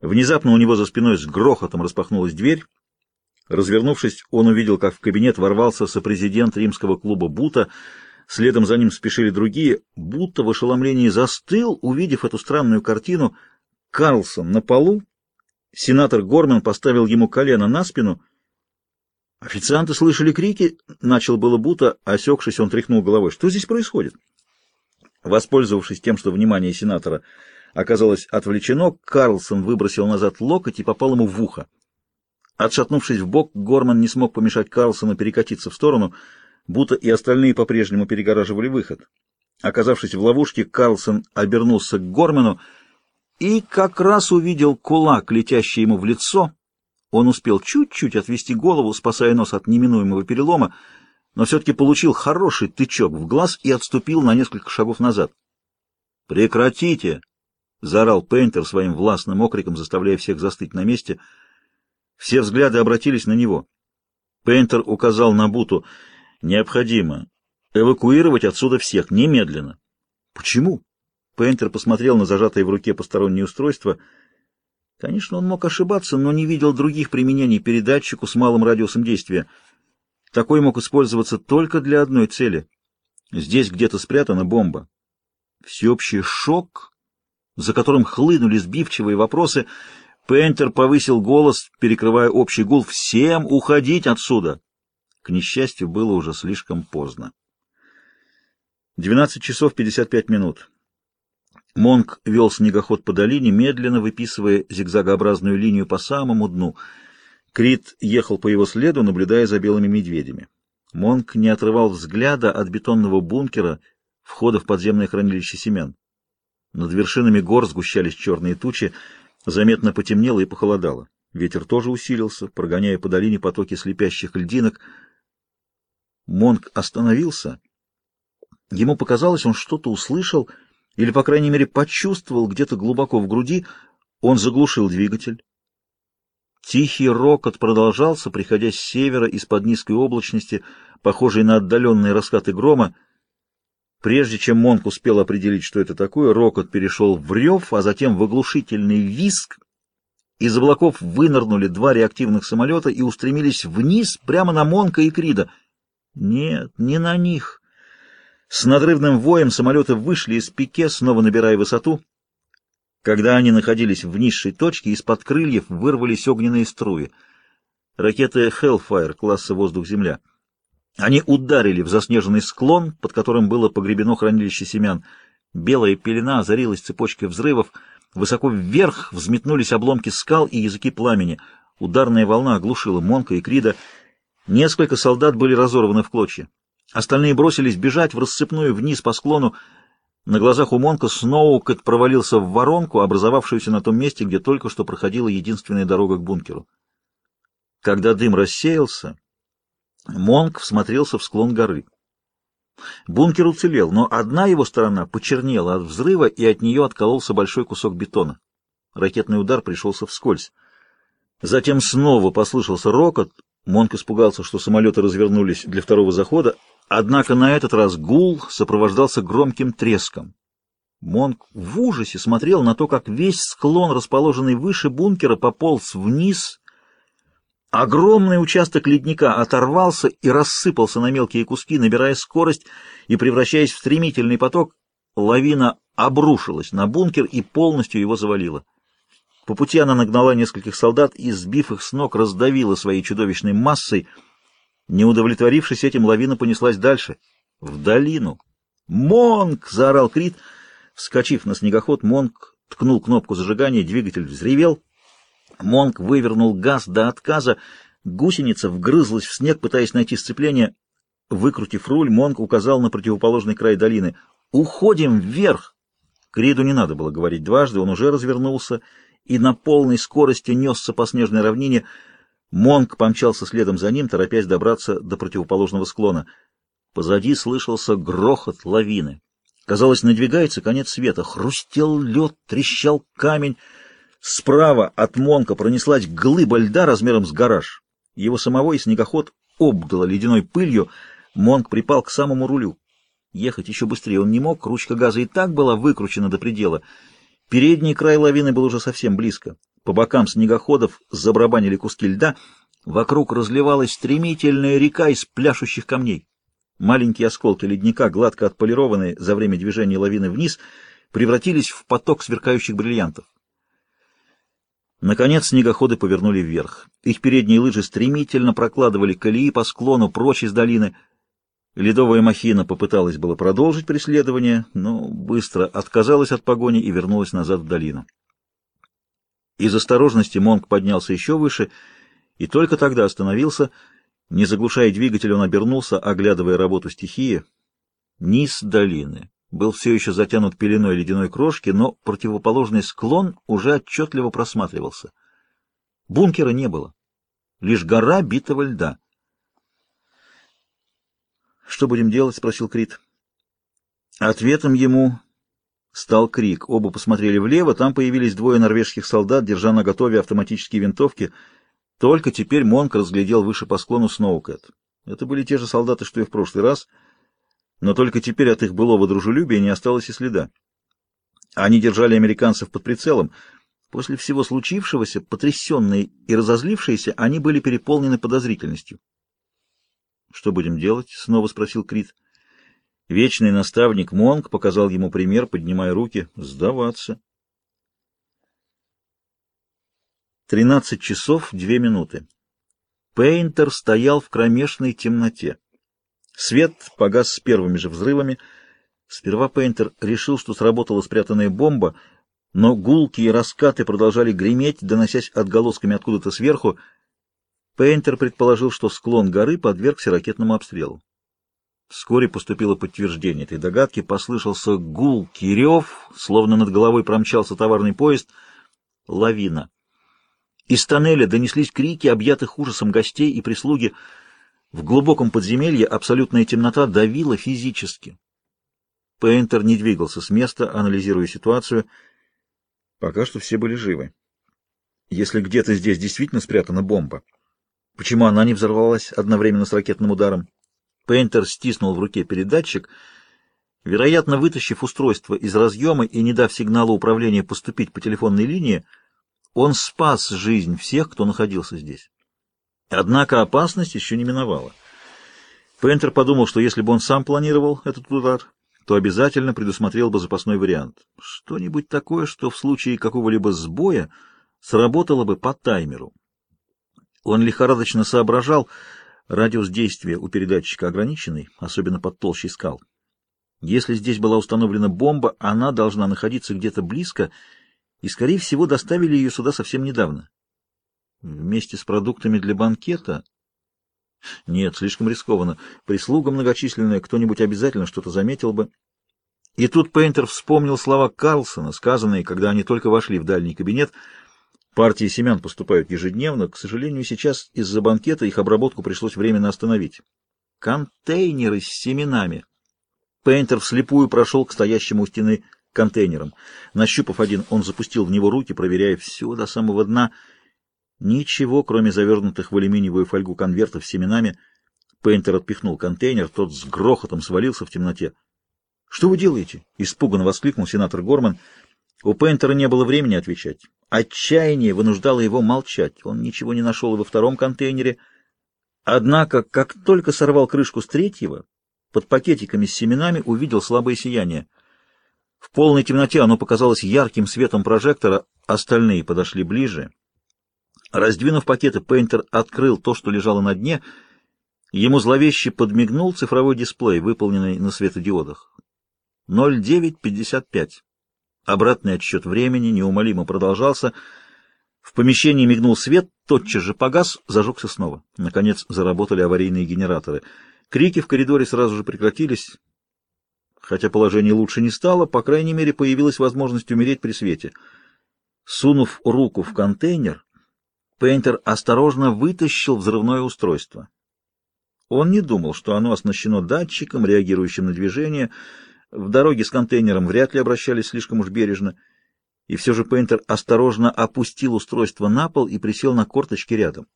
Внезапно у него за спиной с грохотом распахнулась дверь. Развернувшись, он увидел, как в кабинет ворвался сопрезидент римского клуба Бута. Следом за ним спешили другие. Бута в ошеломлении застыл, увидев эту странную картину. Карлсон на полу. Сенатор Гормен поставил ему колено на спину. Официанты слышали крики. Начал было Бута, осекшись, он тряхнул головой. Что здесь происходит? Воспользовавшись тем, что внимание сенатора оказалось отвлечено, Карлсон выбросил назад локоть и попал ему в ухо. Отшатнувшись в бок, Горман не смог помешать Карлсону перекатиться в сторону, будто и остальные по-прежнему перегораживали выход. Оказавшись в ловушке, Карлсон обернулся к Горману и как раз увидел кулак, летящий ему в лицо. Он успел чуть-чуть отвести голову, спасая нос от неминуемого перелома, но все-таки получил хороший тычок в глаз и отступил на несколько шагов назад. «Прекратите!» — заорал Пейнтер своим властным окриком, заставляя всех застыть на месте. Все взгляды обратились на него. Пейнтер указал на Буту. «Необходимо эвакуировать отсюда всех, немедленно». «Почему?» Пейнтер посмотрел на зажатое в руке постороннее устройство. Конечно, он мог ошибаться, но не видел других применений передатчику с малым радиусом действия. Такой мог использоваться только для одной цели. Здесь где-то спрятана бомба. Всеобщий шок за которым хлынули сбивчивые вопросы, Пейнтер повысил голос, перекрывая общий гул «Всем уходить отсюда!» К несчастью, было уже слишком поздно. 12 часов 55 минут. Монк вел снегоход по долине, медленно выписывая зигзагообразную линию по самому дну. Крит ехал по его следу, наблюдая за белыми медведями. Монк не отрывал взгляда от бетонного бункера, входа в подземное хранилище семян. Над вершинами гор сгущались черные тучи, заметно потемнело и похолодало. Ветер тоже усилился, прогоняя по долине потоки слепящих льдинок. Монг остановился. Ему показалось, он что-то услышал или, по крайней мере, почувствовал где-то глубоко в груди. Он заглушил двигатель. Тихий рокот продолжался, приходя с севера из-под низкой облачности, похожей на отдаленные раскаты грома. Прежде чем Монк успел определить, что это такое, рокот перешел в рев, а затем в оглушительный виск. Из облаков вынырнули два реактивных самолета и устремились вниз, прямо на Монка и Крида. Нет, не на них. С надрывным воем самолеты вышли из пике, снова набирая высоту. Когда они находились в низшей точке, из-под крыльев вырвались огненные струи. Ракеты Hellfire класса «Воздух-Земля». Они ударили в заснеженный склон, под которым было погребено хранилище семян. Белая пелена озарилась цепочкой взрывов. Высоко вверх взметнулись обломки скал и языки пламени. Ударная волна оглушила Монка и Крида. Несколько солдат были разорваны в клочья. Остальные бросились бежать в рассыпную вниз по склону. На глазах у Монка Сноукот провалился в воронку, образовавшуюся на том месте, где только что проходила единственная дорога к бункеру. Когда дым рассеялся, Монк всмотрелся в склон горы. Бункер уцелел, но одна его сторона почернела от взрыва, и от нее откололся большой кусок бетона. Ракетный удар пришелся вскользь. Затем снова послышался рокот. Монк испугался, что самолеты развернулись для второго захода, однако на этот раз гул сопровождался громким треском. Монк в ужасе смотрел на то, как весь склон, расположенный выше бункера, пополз вниз Огромный участок ледника оторвался и рассыпался на мелкие куски, набирая скорость и превращаясь в стремительный поток. Лавина обрушилась на бункер и полностью его завалила. По пути она нагнала нескольких солдат и, сбив их с ног, раздавила своей чудовищной массой. Не удовлетворившись этим, лавина понеслась дальше, в долину. «Монк!» — заорал Крит. Вскочив на снегоход, Монк ткнул кнопку зажигания, двигатель взревел — Монк вывернул газ до отказа, гусеница вгрызлась в снег, пытаясь найти сцепление. Выкрутив руль, Монк указал на противоположный край долины. «Уходим вверх!» Криду не надо было говорить дважды, он уже развернулся и на полной скорости несся по снежной равнине. Монк помчался следом за ним, торопясь добраться до противоположного склона. Позади слышался грохот лавины. Казалось, надвигается конец света. Хрустел лед, трещал камень — Справа от Монка пронеслась глыба льда размером с гараж. Его самого и снегоход обдало ледяной пылью. Монк припал к самому рулю. Ехать еще быстрее он не мог, ручка газа и так была выкручена до предела. Передний край лавины был уже совсем близко. По бокам снегоходов забрабанили куски льда. Вокруг разливалась стремительная река из пляшущих камней. Маленькие осколки ледника, гладко отполированные за время движения лавины вниз, превратились в поток сверкающих бриллиантов. Наконец снегоходы повернули вверх. Их передние лыжи стремительно прокладывали колеи по склону прочь из долины. Ледовая махина попыталась было продолжить преследование, но быстро отказалась от погони и вернулась назад в долину. Из осторожности Монк поднялся еще выше и только тогда остановился. Не заглушая двигатель, он обернулся, оглядывая работу стихии. Низ долины был все еще затянут пеленой ледяной крошки, но противоположный склон уже отчетливо просматривался. Бункера не было, лишь гора битого льда. «Что будем делать?» — спросил Крит. Ответом ему стал крик. Оба посмотрели влево, там появились двое норвежских солдат, держа на готове автоматические винтовки. Только теперь Монк разглядел выше по склону Сноукэт. Это были те же солдаты, что и в прошлый раз — но только теперь от их былого дружелюбия не осталось и следа. Они держали американцев под прицелом. После всего случившегося, потрясенные и разозлившиеся, они были переполнены подозрительностью. — Что будем делать? — снова спросил Крит. Вечный наставник Монг показал ему пример, поднимая руки. — Сдаваться. Тринадцать часов две минуты. Пейнтер стоял в кромешной темноте. Свет погас с первыми же взрывами. Сперва Пейнтер решил, что сработала спрятанная бомба, но гулкие раскаты продолжали греметь, доносясь отголосками откуда-то сверху. Пейнтер предположил, что склон горы подвергся ракетному обстрелу. Вскоре поступило подтверждение этой догадки, послышался гулкий рев, словно над головой промчался товарный поезд. Лавина. Из тоннеля донеслись крики объятых ужасом гостей и прислуги — в глубоком подземелье абсолютная темнота давила физически. Пейнтер не двигался с места, анализируя ситуацию. Пока что все были живы. Если где-то здесь действительно спрятана бомба, почему она не взорвалась одновременно с ракетным ударом? Пейнтер стиснул в руке передатчик, вероятно, вытащив устройство из разъема и не дав сигналу управления поступить по телефонной линии, он спас жизнь всех, кто находился здесь. Однако опасность еще не миновала. Пентер подумал, что если бы он сам планировал этот удар, то обязательно предусмотрел бы запасной вариант. Что-нибудь такое, что в случае какого-либо сбоя сработало бы по таймеру. Он лихорадочно соображал, радиус действия у передатчика ограниченный, особенно под толщей скал. Если здесь была установлена бомба, она должна находиться где-то близко, и, скорее всего, доставили ее сюда совсем недавно. Вместе с продуктами для банкета? Нет, слишком рискованно. Прислуга многочисленная, кто-нибудь обязательно что-то заметил бы. И тут Пейнтер вспомнил слова Карлсона, сказанные, когда они только вошли в дальний кабинет. Партии семян поступают ежедневно. К сожалению, сейчас из-за банкета их обработку пришлось временно остановить. Контейнеры с семенами. Пейнтер вслепую прошел к стоящему у стены контейнерам. Нащупав один, он запустил в него руки, проверяя все до самого дна — Ничего, кроме завернутых в алюминиевую фольгу конвертов с семенами. Пейнтер отпихнул контейнер, тот с грохотом свалился в темноте. — Что вы делаете? — испуганно воскликнул сенатор Горман. У Пейнтера не было времени отвечать. Отчаяние вынуждало его молчать. Он ничего не нашел и во втором контейнере. Однако, как только сорвал крышку с третьего, под пакетиками с семенами увидел слабое сияние. В полной темноте оно показалось ярким светом прожектора, остальные подошли ближе. Раздвинув пакеты, Пейнтер открыл то, что лежало на дне. Ему зловеще подмигнул цифровой дисплей, выполненный на светодиодах. 0955. Обратный отсчет времени неумолимо продолжался. В помещении мигнул свет, тотчас же погас, зажегся снова. Наконец заработали аварийные генераторы. Крики в коридоре сразу же прекратились. Хотя положение лучше не стало, по крайней мере, появилась возможность умереть при свете. Сунув руку в контейнер, Пейнтер осторожно вытащил взрывное устройство. Он не думал, что оно оснащено датчиком, реагирующим на движение. В дороге с контейнером вряд ли обращались слишком уж бережно. И все же Пейнтер осторожно опустил устройство на пол и присел на корточки рядом.